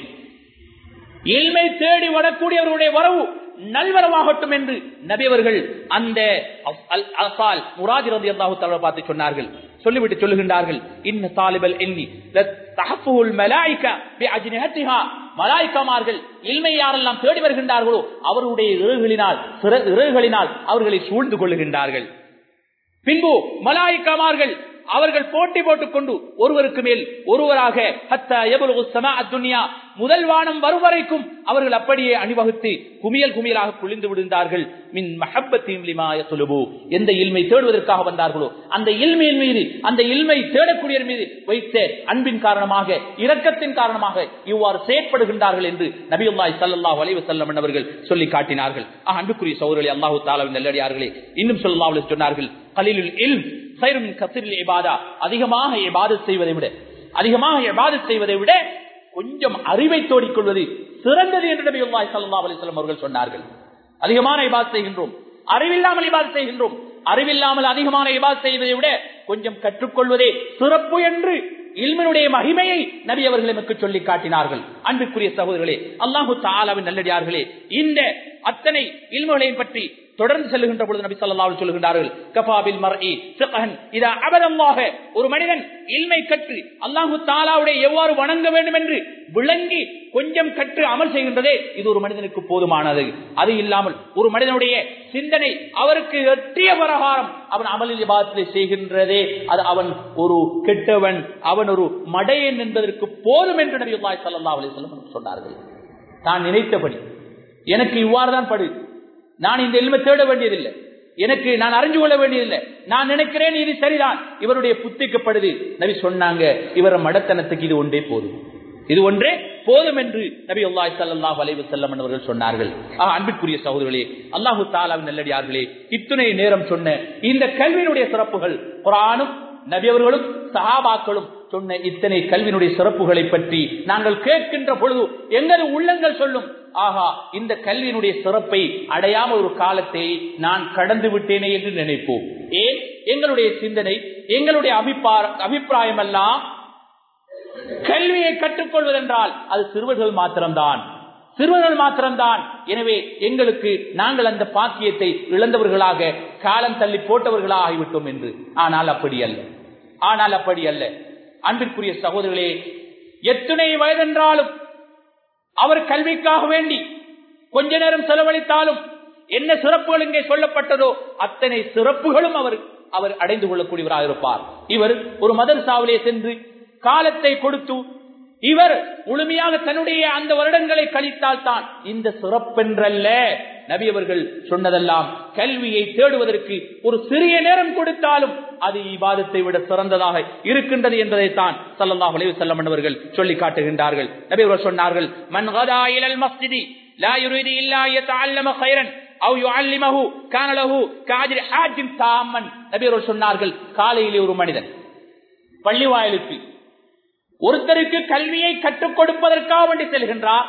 இல்மை தேடி வரக்கூடியவர்களுடைய வரவு நல்வரவாகட்டும் என்று நபியவர்கள் அந்த அசால் முராஜி ரதி அல்லாஹு பார்த்து சொன்னார்கள். சொல்லிவிட்டு சொல்லுகின்றார்கள். இன்ன தாலிபல் எண்ணி தஹஃபுல் இல்மை யாரெல்லாம் தேடி வருகின்றார்களோ அவருடைய இறகுகளினால் இறகுகளினால் அவர்களை சூழ்ந்து கொள்ளுகின்றார்கள். பின்பு மலாய்க்கமார்கள் அவர்கள் போட்டி போட்டுக் கொண்டு ஒருவருக்கு மேல் ஒருவராக முதல் வானம் வரும் வரைக்கும் அவர்கள் அப்படியே அணிவகுத்து குமியல் குமியலாக குளிந்து விடுந்தார்கள். மின் மஹப்பத்தின் எந்த இல்மை தேடுவதற்காக வந்தார்களோ அந்த இல்மையின் மீது அந்த இல்மை தேடக்கூடிய மீது வைத்த அன்பின் காரணமாக இரக்கத்தின் காரணமாக இவ்வாறு செயற்படுகின்றார்கள் என்று நபியுல்லாய் சல்லா வலைவு செல்லம் அவர்கள் சொல்லி காட்டினார்கள். அன்புக்குரிய சௌரலி அல்லாஹு தாலாவின் நல்லடியார்களே இன்னும் சொல்லாவில் சொன்னார்கள் கலீலுல் இல் இபாதா. அதிகமாக இபாதத் செய்வதை விட அதிகமாக இபாதத் செய்வதை விட கொஞ்சம் அறிவை தோடிக்கொள்வது சிறந்தது என்று நபி அல்லாஹ் ஸல்லல்லாஹு அவர்கள் சொன்னார்கள். அதிகமான இபாதத் செய்கின்றோம். அறிவில்லாமல் இபாதத் செய்கின்றோம். அறிவில்லாமல் அதிகமான இபாதத் செய்வதை விட கொஞ்சம் கற்றுக்கொள்வதே சிறப்பு என்று இல்மனுடைய மகிமையை நபி அவர்கள் நமக்கு சொல்லி காட்டினார்கள். அன்புக்குரிய சகோதரர்களே அல்லாஹு தாலாவின் நல்லடியார்களே இந்த அத்தனை இல்முகளையும் பற்றி தொடர்ந்து செல்லுகின்ற பொழுது நபி ஸல்லல்லாஹு சொல்லுகின்றார்கள் கஃபாபில் மர்இ ஃபிக்ஹன். இதா அபதமாக ஒரு மனிதன் இல்மை கற்று அல்லாஹு தாலாவுடைய எவ்வாறு வணங்க வேண்டும் என்று விளங்கி கொஞ்சம் கற்று அமல் செய்கின்றதே இது ஒரு மனிதனுக்கு போதுமானது. அது இல்லாமல் ஒரு மனிதனுடைய சிந்தனை அவருக்கு எட்டிய பிரகாரம் அவன் அமலில் இபாதத்தை செய்கின்றதே அது அவன் ஒரு கெட்டவன் அவன் ஒரு மடையன் என்பதற்கு போதும் என்று நபி ஸல்லல்லாஹு அலைஹி சொன்னார்கள். தான் நினைத்தபடி எனக்கு இவ்வாறு தான் படு நான் இந்த எல்மை தேட வேண்டியதில்லை. எனக்கு நான் அறிஞ்சு கொள்ள வேண்டியதில்லை. நான் நினைக்கிறேன் இது சரிதான். இவருடைய புத்திக்கப்படுது. நபி சொன்னாங்க இவர மடத்தனத்துக்கு இது ஒன்றே போதும். இது ஒன்றே போதும் என்று நபி அல்லாஹ் சல்லா வலைவு செல்லம் அவர்கள் சொன்னார்கள். ஆஹ் அன்பிற்குரிய சகோதரர்களே அல்லாஹு தாலாவின் நல்லடியார்களே இத்துணை நேரம் சொன்ன இந்த கல்வியினுடைய சிறப்புகள் குரானும் நபி அவர்களும் சஹாபாக்களும் சொன்ன இத்தனை கல்வியினுடைய சிறப்புகளை பற்றி நாங்கள் கேட்கின்ற பொழுது எங்கள் உள்ளங்கள் சொல்லும்? ஆகா இந்த கல்வியினுடைய சிறப்பை அடையாம ஒரு காலத்தை நான் கடந்து விட்டேனே என்று நினைப்போம். ஏன்? எங்களுடைய சிந்தனை எங்களுடைய அபிப்பிராயம் எல்லாம் கல்வியை கற்றுக்கொள்வதென்றால் அது சிறுவர்கள் மாத்திரம்தான். சிறுவர்கள் மாத்திரம்தான். எனவே எங்களுக்கு நாங்கள் அந்த பாக்கியத்தை இழந்தவர்களாக காலம் தள்ளி போட்டவர்களாக ஆகிவிட்டோம் என்று. ஆனால் அப்படி அல்ல. ஆனால் அப்படி அல்ல. அன்பிற்குரிய சகோதரர்களே எத்தனை வயதென்றாலும் அவர் கல்விக்காக வேண்டி கொஞ்ச நேரம் செலவழித்தாலும் என்ன சிறப்புகள் இங்கே சொல்லப்பட்டதோ அத்தனை சிறப்புகளும் அவர் அவர் அடைந்து கொள்ளக்கூடியவராக இருப்பார் இவர் ஒரு மதரசாவிலே சென்று காலத்தை கொடுத்து இவர் முழுமையாக தன்னுடைய அந்த வருடங்களை கழித்தால் தான் இந்த சிறப்பென்றல்ல நபி அவர்கள் சொன்னதெல்லாம் கல்வியை தேடுவதற்கு ஒரு சிறிய நேரம் கொடுத்தாலும் அது இவாதத்தை விட சிறந்ததாக இருக்கின்றது என்பதைத்தான் சல்லல்லாஹு அலைஹி செல்லம் அவர்கள் சொல்லி காட்டுகின்றார்கள். நபி அவர்கள் சொன்னார்கள் மன் இலல் மஸ்ஜிதி லா யுரிது இல்லா யதஅல்லம கைரன் தாமன். சொன்னார்கள் காலையிலே ஒரு மனிதன் பள்ளி வாயிலுக்கு ஒருத்தருக்கு கல்வியை கற்றுக் கொடுப்பதற்காக வேண்டி செல்கின்றார்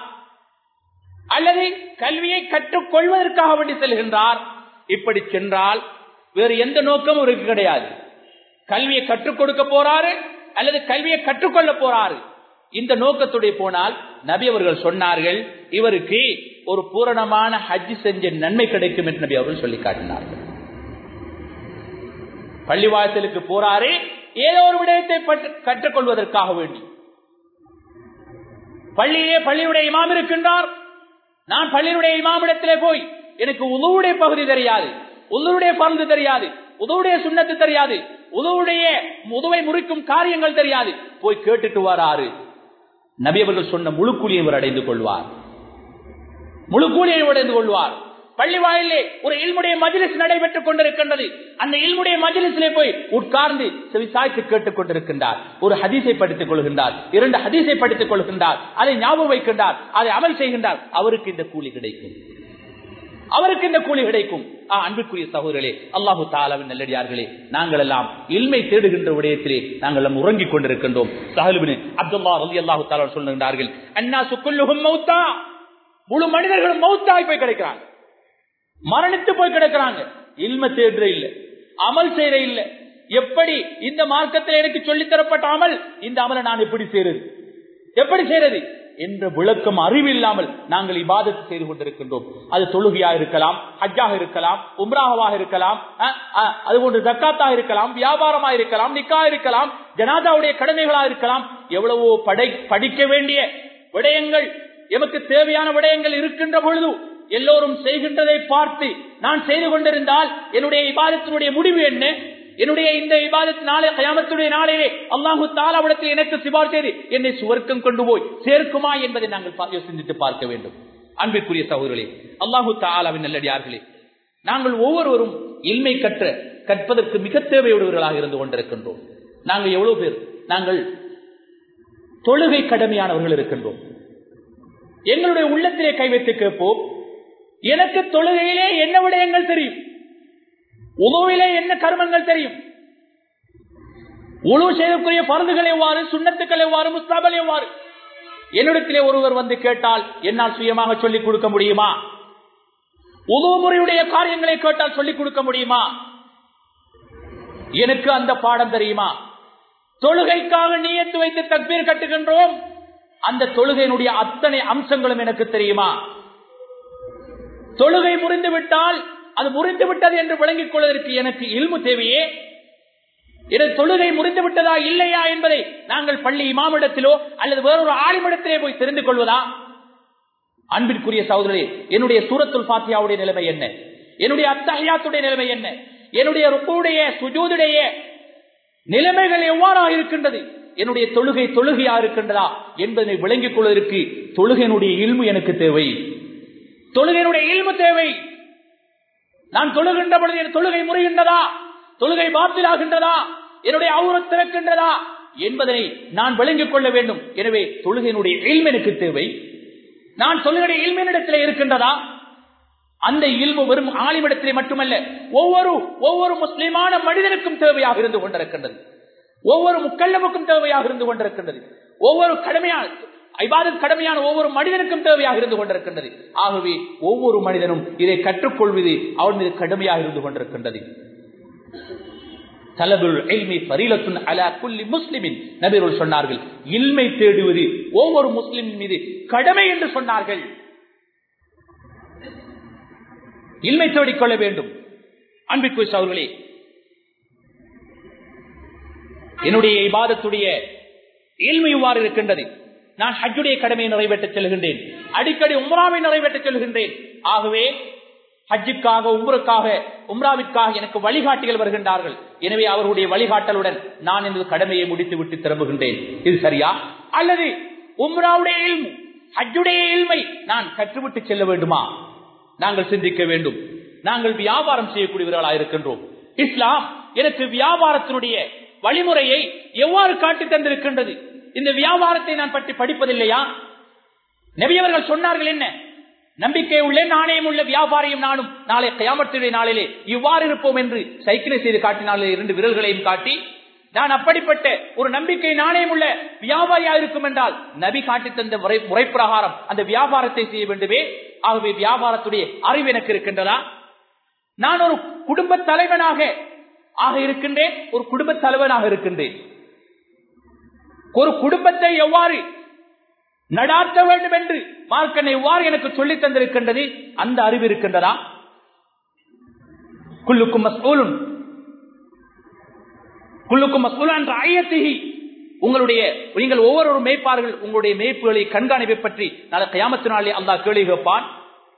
அல்லது கல்வியை கற்றுக் கொள்வதற்காக வேண்டி செல்கின்றார் இப்படி சென்றால் வேறு எந்த நோக்கமும் இவருக்கு கிடையாது. கல்வியை கற்றுக் கொடுக்க போறாரு அல்லது கல்வியை கற்றுக்கொள்ள போறாரு. இந்த நோக்கத்துடைய போனால் நபி அவர்கள் சொன்னார்கள் இவருக்கு ஒரு பூரணமான ஹஜ் செஞ்ச நன்மை கிடைக்கும் என்று நபி அவர்கள் சொல்லி காட்டினார்கள். பள்ளிவாசலுக்கு போறாரு ஏதோ ஒரு விடயத்தை கற்றுக்கொள்வதற்காக வேண்டி. பள்ளியிலே பள்ளியுடைய இமாம் இருக்கின்றார். நான் பள்ளியுடைய இமாமிடத்திலே போய் எனக்கு உதவுடைய பகுதி தெரியாது உதவுடைய பருந்து தெரியாது உதவுடைய சுண்ணத்து தெரியாது உதவுடைய உதவை முறிக்கும் காரியங்கள் தெரியாது. போய் கேட்டுட்டு வராரு நபி அவர்கள் சொன்ன முழு கூலியை இவர் அடைந்து கொள்வார். முழு கூலியை அடைந்து கொள்வார். பள்ளி வாயிலே ஒரு இல்முடைய மஜிலிஸ் நடைபெற்றுக் கொண்டிருக்கின்றது. அந்த இல்முடைய மஜிலிசிலே போய் உட்கார்ந்து செவிசாய்த்து கேட்டுக் கொண்டிருக்கின்றார். ஒரு ஹதீஸை படித்துக் கொள்கின்றார். இரண்டு ஹதீஸை படித்துக் கொள்கின்றார். அதை ஞாபகம் வைக்கின்றார். அதை அமல் செய்கின்றார். அவருக்கு இந்த கூலி கிடைக்கும். அவருக்கு இந்த கூலி கிடைக்கும். அன்புக்குரிய சகோதரர்களே அல்லாஹு தாலாவின் நல்லடியார்களே நாங்கள் எல்லாம் இல்மை தேடுகின்ற விடயத்திலே நாங்கள் எல்லாம் உறங்கிக் கொண்டிருக்கின்றோம். சஹலுபின் அப்துல்லா ரலி அல்லாஹு தாலா சொல்லுகின்றார்கள் அண்ணா சுக்குல்லுகும் மௌத்தா. முழு மனிதர்களும் மௌத்தாய் போய் கிடைக்கிறாங்க. மரணித்து போய் கிடக்கிறாங்க. இல்ம தேடுற இல்ல. அமல் செய்யற இல்ல. எப்படி இந்த மார்க்கத்தில் எனக்கு சொல்லித்தரப்பட்ட அமல்? இந்த அமலை நான் எப்படி செய்யறது எப்படி செய்யறது என்ற விளக்கம் அறிவில்லாமல் நாங்கள் இபாதத்து செய்து கொண்டிருக்கின்றோம். அது தொழுகையா இருக்கலாம் ஹஜ்ஜாக இருக்கலாம் உம்ராகவாக இருக்கலாம் அதுபோன்று தக்காத்தா இருக்கலாம் வியாபாரமா இருக்கலாம் நிக்கா இருக்கலாம் ஜனாதாவுடைய கடமைகளா இருக்கலாம். எவ்வளவோ படை படிக்க வேண்டிய விடயங்கள் எமக்கு தேவையான விடயங்கள் இருக்கின்ற பொழுது எல்லோரும் செய்கின்றதை பார்த்து நான் செய்து கொண்டிருந்தால் என்னுடைய விவாதத்தினுடைய முடிவு என்ன? என்னுடைய இந்த இபாதத்து நாளை கயாமத்துடைய நாளையே அல்லாஹு தாலாவிடத்தில் எனக்கு சிபார் செய்து என்னை சுவர்க்கம் கொண்டு போய் சேர்க்குமா என்பதை நாங்கள் யோசித்து பார்க்க வேண்டும். அன்பிற்குரிய சகோதரர்களே அல்லாஹு தாலாவின் நல்லடியார்களே நாங்கள் ஒவ்வொருவரும் இல்மை கற்ற கற்பதற்கு மிக தேவையுடையவர்களாக இருந்து கொண்டிருக்கின்றோம். நாங்கள் எவ்வளவு பேர்? நாங்கள் தொழுகை கடமையானவர்கள் இருக்கின்றோம். எங்களுடைய உள்ளத்திலே கை வைத்து கேட்போம். எனக்கு தொழுகையிலே என்ன விடயங்கள் தெரியும்? உணவிலே என்ன கர்மங்கள் தெரியும்? உழவு செய்யக்கூடிய பருந்துகள் எவ்வாறு சுண்ணத்துக்கள் எவ்வாறு முஸ்தாபல் எவ்வாறு? என்னிடத்திலே ஒருவர் வந்து கேட்டால் என்னால் சுயமாக சொல்லிக் கொடுக்க முடியுமா? உதவு முறையுடைய காரியங்களை கேட்டால் சொல்லிக் கொடுக்க முடியுமா? எனக்கு அந்த பாடம் தெரியுமா? தொழுகைக்காக நீயத்து வைத்து தக்பீர் கட்டுகின்றோம். அந்த தொழுகையினுடைய அத்தனை அம்சங்களும் எனக்கு தெரியுமா? தொழுகை முறிந்துவிட்டால் அது முறிந்து விட்டது என்று விளங்கிக் கொள்வதற்கு எனக்கு இல்மு தேவையே? எனது தொழுகை முறிந்து விட்டதா இல்லையா என்பதை நாங்கள் பள்ளி இமாமிடத்திலோ அல்லது வேறொரு ஆலிமிடத்திலே போய் தெரிந்து கொள்வதா? அன்பிற்குரிய சகோதரே என்னுடைய சூரத்துல் பாத்தியாவுடைய நிலைமை என்ன? என்னுடைய அத்தகையாத்துடைய நிலைமை என்ன? என்னுடைய ருக்குடைய சுஜூதுடைய நிலைமைகள் எவ்வாறாக இருக்கின்றது? என்னுடைய தொழுகை தொழுகையா இருக்கின்றதா என்பதை விளங்கிக் கொள்வதற்கு தொழுகையினுடைய இல்மு எனக்கு தேவை. தொழுகையினுடைய இல்மு தேவை. நான் தொழுகின்ற பொழுது என் தொழுகை முறைகின்றதா? தொழுகை பாத்திலாகின்றதா? என்னுடைய அவுரம் திறக்கின்றதா? என்பதனை நான் விளங்கிக் கொள்ள வேண்டும். எனவே தொழுகையினுடைய இல்மு எனக்கு தேவை. நான் தொழுகை இல்மினிடத்தில் இருக்கின்றதா? அந்த இல்மு வெறும் ஆலிமிடத்திலே மட்டுமல்ல ஒவ்வொரு ஒவ்வொரு முஸ்லிமான மனிதனுக்கும் தேவையாக இருந்து கொண்டிருக்கின்றது. ஒவ்வொரு முக்கல்லமுக்கும் தேவையாக இருந்து கொண்டிருக்கின்றது. ஒவ்வொரு கடமையான ஐபாதத் கடமையான ஒவ்வொரு மனிதனுக்கும் தேவையாக இருந்து கொண்டிருக்கின்றது. ஆகவே ஒவ்வொரு மனிதனும் இதை கற்றுக்கொள்வது அவன் மீது கடுமையாக இருந்து கொண்டிருக்கின்றது. முஸ்லிமின். சொன்னார்கள் இல்மை தேடுவது ஒவ்வொரு முஸ்லிமின் மீது கடமை என்று சொன்னார்கள். இல்மை தேடிக்கொள்ள வேண்டும். அன்பிற்கு அவர்களே என்னுடைய இபாதத்துடைய இல்மை இவ்வாறு இருக்கின்றது. நான் ஹஜ்ஜுடைய கடமையை நிறைவேற்ற செல்கின்றேன். அடிக்கடி உம்ராவை நிறைவேற்ற செல்கின்றேன். ஆகவே ஹஜ்ஜுக்காக உம்ருக்காக உம்ராவிற்காக எனக்கு வழிகாட்டிகள் வருகின்றார்கள். எனவே அவர்களுடைய வழிகாட்டலுடன் நான் இந்த கடமையை முடித்து விட்டு திரும்புகின்றேன். இது சரியா? அல்லது உம்ராவுடைய இல்மு ஹஜ்ஜுடைய இல்மை நான் கற்றுவிட்டு செல்ல வேண்டுமா? நாங்கள் சிந்திக்க வேண்டும். நாங்கள் வியாபாரம் செய்யக்கூடியவர்களாக இருக்கின்றோம். இஸ்லாம் எனக்கு வியாபாரத்தினுடைய வழிமுறையை எவ்வாறு காட்டி தந்திருக்கின்றது? இந்த வியாபாரத்தை நான் பற்றி படிப்பதில்லையா? நபியவர்கள் சொன்னார்கள் என்ன? நம்பிக்கை உள்ளே நாணயம் உள்ள வியாபாரியும் நானும் நாளை கயாமத்துடைய நாளிலே இவ்வாறு இருப்போம் என்று சைக்கிளை செய்து காட்டினாலே இரண்டு விரல்களையும் காட்டி நான் அப்படிப்பட்ட ஒரு நம்பிக்கை நாணயம் உள்ள வியாபாரியா இருக்கும் என்றால் நபி காட்டி தந்த முறை முறை பிரகாரம் அந்த வியாபாரத்தை செய்ய வேண்டுமே? ஆகவே வியாபாரத்துடைய அறிவு எனக்கு இருக்கின்றதா? நான் ஒரு குடும்ப தலைவனாக ஆக இருக்கின்றேன் ஒரு குடும்ப தலைவனாக இருக்கின்றேன். ஒரு குடும்பத்தை எவ்வாறு நடாத்த வேண்டும் என்று மார்க்கனை எவ்வாறு எனக்கு சொல்லி தந்திருக்கின்றது? அந்த அறிவு இருக்கின்றதா? குல்லுக்கும் மசூலும் குல்லுக்கும் மஸ்கூல் என்ற ஐயத்திகி உங்களுடைய நீங்கள் ஒவ்வொரு மேய்ப்பார்கள் உங்களுடைய மேய்ப்புகளை கண்காணிப்பை பற்றி நாளை கயாமத்தினாலே அல்லா கேள்வி கேட்பான்.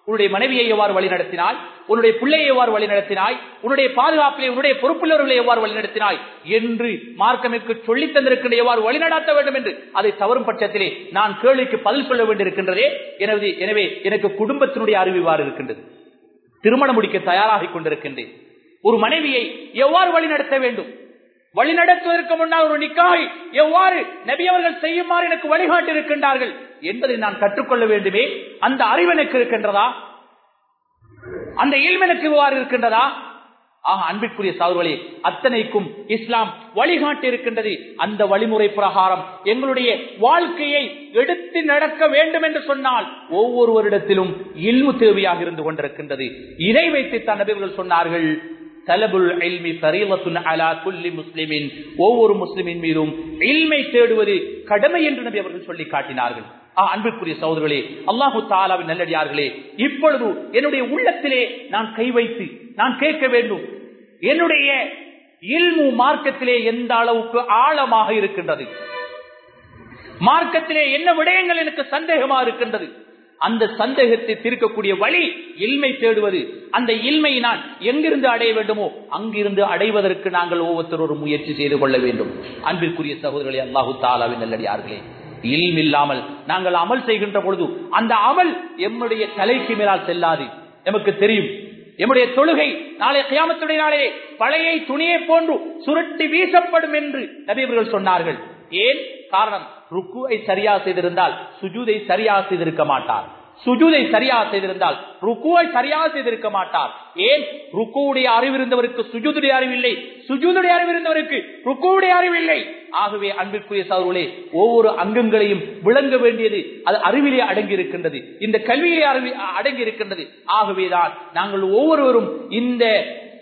உன்னுடைய மனைவியை எவ்வாறு வழிநடத்தினாய்? உன்னுடைய பிள்ளையை எவ்வாறு வழிநடத்தினாய்? உன்னுடைய பாதுகாப்பிலே உன்னுடைய பொறுப்புள்ளவர்களை எவ்வாறு வழிநடத்தினாய்? என்று மார்க்கமிற்கு சொல்லி தந்திருக்கின்ற எவ்வாறு வழிநடாத்த வேண்டும் என்று அதை தவறும் பட்சத்திலே நான் கேள்விக்கு பதில் சொல்ல வேண்டியிருக்கின்றதே. எனவே எனவே எனக்கு குடும்பத்தினுடைய அறிவிவாறு இருக்கின்றது. திருமணம் முடிக்க தயாராகிக் கொண்டிருக்கின்றேன். ஒரு மனைவியை எவ்வாறு வழிநடத்த வேண்டும்? வழிநடத்துவதற்கு முன்னால் ஒரு நிக்காய் எவ்வாறு நபி அவர்கள் செய்யுமாறு எனக்கு வழிகாட்டி இருக்கின்றார்கள் என்பதை நான் கற்றுக்கொள்ள வேண்டுமே. அந்த அறிவு எனக்கு இருக்கின்றதா? அந்த இல்ம எனக்கு இவ்வாறு இருக்கின்றதா? ஆக அன்பிற்குரிய சாவுகளே அத்தனைக்கும் இஸ்லாம் வழிகாட்டி இருக்கின்றது அந்த வழிமுறை பிரகாரம் எங்களுடைய வாழ்க்கையை எடுத்து நடக்க வேண்டும் என்று சொன்னால் ஒவ்வொருவரிடத்திலும் இல்மு தேவையாக இருந்து கொண்டிருக்கின்றது. இதை வைத்து தன் நபிகள் சொன்னார்கள் தலபுல் ஒவ்வொரு முஸ்லிமின் மீதும் இல்மை தேடுவது கடமை என்று நபி அவர்கள் சொல்லி காட்டினார்கள். அன்புக்குரிய சகோதரர்களே அல்லாஹு தாலாவின் நல்லடியார்களே இப்பொழுது என்னுடைய உள்ளத்திலே நான் கை வைத்து நான் கேட்க வேண்டும். என்னுடைய இல்மு மார்க்கத்திலே எந்த அளவுக்கு ஆழமாக இருக்கின்றது? மார்க்கத்திலே என்ன விடயங்கள் எனக்கு சந்தேகமா இருக்கின்றது? அந்த சந்தேகத்தை தீர்க்கக்கூடிய வழி இல்மை தேடுவது. அந்த இல்மை நான் எங்கிருந்து அடைய வேண்டுமோ அங்கிருந்து அடைவதற்கு நாங்கள் ஒவ்வொருத்தர் ஒரு முயற்சி செய்து கொள்ள வேண்டும். அன்பிற்குரிய சகோதரர்களே அல்லாஹு தாலாவின் நல்லடியார்களே இல்ம் இல்லாமல் நாங்கள் அமல் செய்கின்ற பொழுது அந்த அமல் எம்முடைய தலைக்கு மேலால் செல்லாது. நமக்கு தெரியும் எம்முடைய தொழுகை நாளை கியாமத்துடைய நாளே பழைய துணியை போன்று சுருட்டி வீசப்படும் என்று நபியவர்கள் சொன்னார்கள். ஏன்? காரணம் ருக்குவை சரியா செய்திருந்தால் சுஜூதை சரியா செய்திருக்க மாட்டார். சுஜூதை சரியா செய்திருந்தால் ருக்குவை சரியா செய்திருக்க மாட்டார். ஏன்? ருக்குவுடைய அறிவு இருந்தவருக்கு சுஜூதுடைய அறிவில்லை. சுஜூதுடைய அறிவு இருந்தவருக்கு ருக்குவுடைய அறிவில்லை. ஆகவே அன்பிற்குரிய சவர்களே ஒவ்வொரு அங்கங்களையும் விளங்க வேண்டியது அது அறிவிலே அடங்கி இருக்கின்றது இந்த கல்வியிலே அறிவி அடங்கி இருக்கின்றது ஆகவேதான் நாங்கள் ஒவ்வொருவரும் இந்த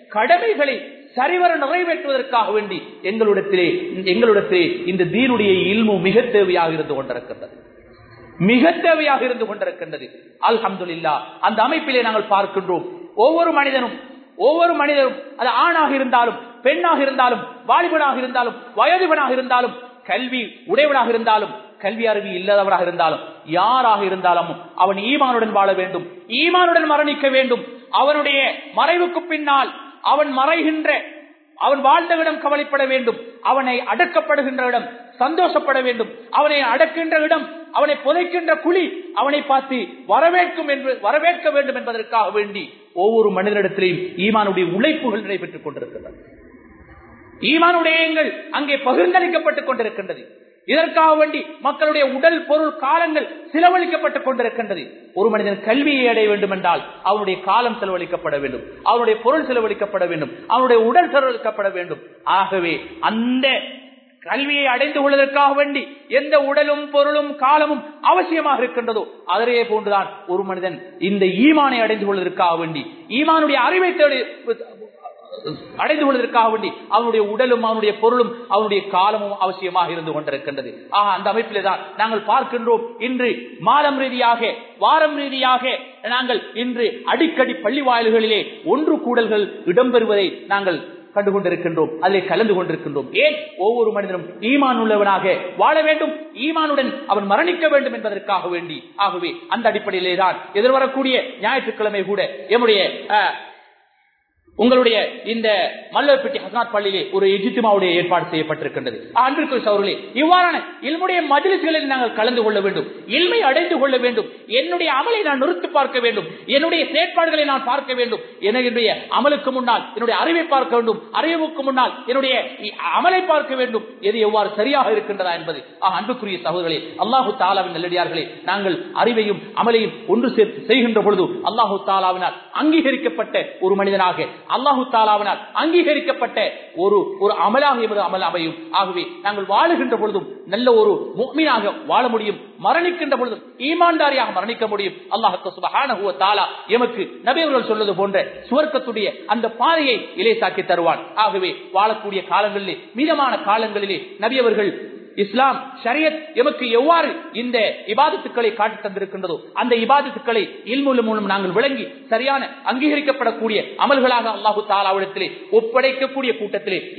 கடமைகளை சரிவர நிறைவேற்றுவதற்காக வேண்டி எங்களிடத்திலே எங்களிடத்திலே இந்த தீனுடைய இல்மு மிக தேவையாக இருந்து கொண்டிருக்கின்றது. மிக தேவையாக இருந்து கொண்டிருக்கின்றது. அல்ஹம்துல்லா அந்த அமைப்பிலே நாங்கள் பார்க்கின்றோம். ஒவ்வொரு மனிதனும் ஒவ்வொரு மனிதரும் அது ஆணாக இருந்தாலும் பெண்ணாக இருந்தாலும் வாலிபனாக இருந்தாலும் வயதுவனாக இருந்தாலும் கல்வி உடையவனாக இருந்தாலும் கல்வி அறிவு இல்லாதவராக இருந்தாலும் யாராக இருந்தாலும் அவன் ஈமானுடன் வாழ வேண்டும். ஈமானுடன் மரணிக்க வேண்டும். அவனுடைய மறைவுக்கு பின்னால் அவன் மறைகின்ற அவன் வாழ்ந்தவிடம் கவலைப்பட வேண்டும் அவனை அடக்கப்படுகின்ற இடம் சந்தோஷப்பட வேண்டும் அவனை அடக்கின்ற இடம் அவனை புதைக்கின்ற குழி அவனை பார்த்து வரவேற்கும் என்று வரவேற்க வேண்டும் என்பதற்காக வேண்டி ஒவ்வொரு மனிதனிடத்திலையும் ஈமானுடைய உழைப்புகள் நடைபெற்றுக் கொண்டிருக்கின்றன. ஈமானுடையங்கள் அங்கே பகிர்ந்தளிக்கப்பட்டுக் கொண்டிருக்கின்றது. இதற்காக வேண்டி மக்களுடைய உடல் பொருள் காலங்கள் செலவழிக்கப்பட்டுக் கொண்டிருக்கின்றது. ஒரு மனிதன் கல்வியை அடைய வேண்டும் என்றால் அவனுடைய காலம் செலவழிக்கப்பட வேண்டும். அவனுடைய பொருள் செலவழிக்கப்பட வேண்டும். அவனுடைய உடல் செலவழிக்கப்பட வேண்டும். ஆகவே அந்த கல்வியை அடைந்து கொள்வதற்காக வேண்டி எந்த உடலும் பொருளும் காலமும் அவசியமாக இருக்கின்றதோ அதே போன்றுதான் ஒரு மனிதன் இந்த ஈமானை அடைந்து கொள்வதற்காக வேண்டி ஈமானுடைய அறிவை தேடி அடைந்து கொள்வதற்காக வேண்டி அவனுடைய உடலும் அவனுடைய பொருளும் அவனுடைய காலமும் அவசியமாக இருந்து கொண்டிருக்கின்றது. ஆக அந்த அமைப்பிலே தான் நாங்கள் பார்க்கின்றோம். இன்று மாதம் ரீதியாக வாரம் ரீதியாக நாங்கள் இன்று அடிக்கடி பள்ளி வாயில்களிலே ஒன்று கூடல்கள் இடம்பெறுவதை நாங்கள் கண்டு கொண்டிருக்கின்றோம் அதிலே கலந்து கொண்டிருக்கின்றோம். ஏன்? ஒவ்வொரு மனிதனும் ஈமான் உள்ளவனாக வாழ வேண்டும். ஈமானுடன் அவன் மரணிக்க வேண்டும் என்பதற்காக வேண்டி. ஆகவே அந்த அடிப்படையிலே தான் எதிர்வரக்கூடிய ஞாயிற்றுக்கிழமை கூட என்னுடைய உங்களுடைய இந்த மல்லவர்பட்டி ஹசனாத் பள்ளியிலே ஒரு எஜித்துமாவுடைய ஏற்பாடு செய்யப்பட்டிருக்கின்றது. அன்பிற்கு சௌர்களே இவ்வாறான இல்முடைய மஜிலிஸ்களில் நாங்கள் கலந்து கொள்ள வேண்டும் இல்மை அடைந்து கொள்ள வேண்டும் என்னுடைய அமலை நான் நிறுத்தி பார்க்க வேண்டும் என்னுடைய செயற்பாடுகளை நான் பார்க்க வேண்டும். என்னுடைய அமலுக்கு முன்னால் என்னுடைய அறிவை பார்க்க வேண்டும் அறிவுக்கு முன்னால் என்னுடைய அமலை பார்க்க வேண்டும். எது எவ்வாறு சரியாக இருக்கின்றதா என்பது அன்புக்குரிய சகோதரர்களே அல்லாஹு தாலாவின் நல்லடியார்களே நாங்கள் அறிவையும் அமலையும் ஒன்று சேர்த்து செய்கின்ற பொழுது அல்லாஹு தாலாவினால் அங்கீகரிக்கப்பட்ட ஒரு மனிதனாக அல்லாஹு தாலாவினால் அங்கீகரிக்கப்பட்ட ஒரு ஒரு அமலாக எமது அமல் அமையும். ஆகவே நாங்கள் வாழுகின்ற பொழுதும் நல்ல ஒரு முக்மீனாக வாழ முடியும். மரணிக்கின்ற பொழுதும் ஈமான்தாரியாக மரணிக்க முடியும். அல்லாஹு சுபஹானஹுவ தாலா எமக்கு நபியவர்கள் சொல்வது போன்ற சுவர்க்கத்துடைய அந்த பாதையை இலேசாக்கி தருவான். ஆகவே வாழக்கூடிய காலங்களிலே மீதமான காலங்களிலே நபியவர்கள் இஸ்லாம் ஷரியத் எமக்கு எவ்வாறு இந்த இபாதத்துக்களை காட்டி தந்திருக்கின்றதோ அந்த இபாதத்துக்களை இல்முல் மூலம் நாங்கள் விளங்கி சரியான அங்கீகரிக்கப்படக்கூடிய அமல்களாக அல்லாஹு தாலாவிடத்திலே ஒப்படைக்கக்கூடிய கூட்டத்திலே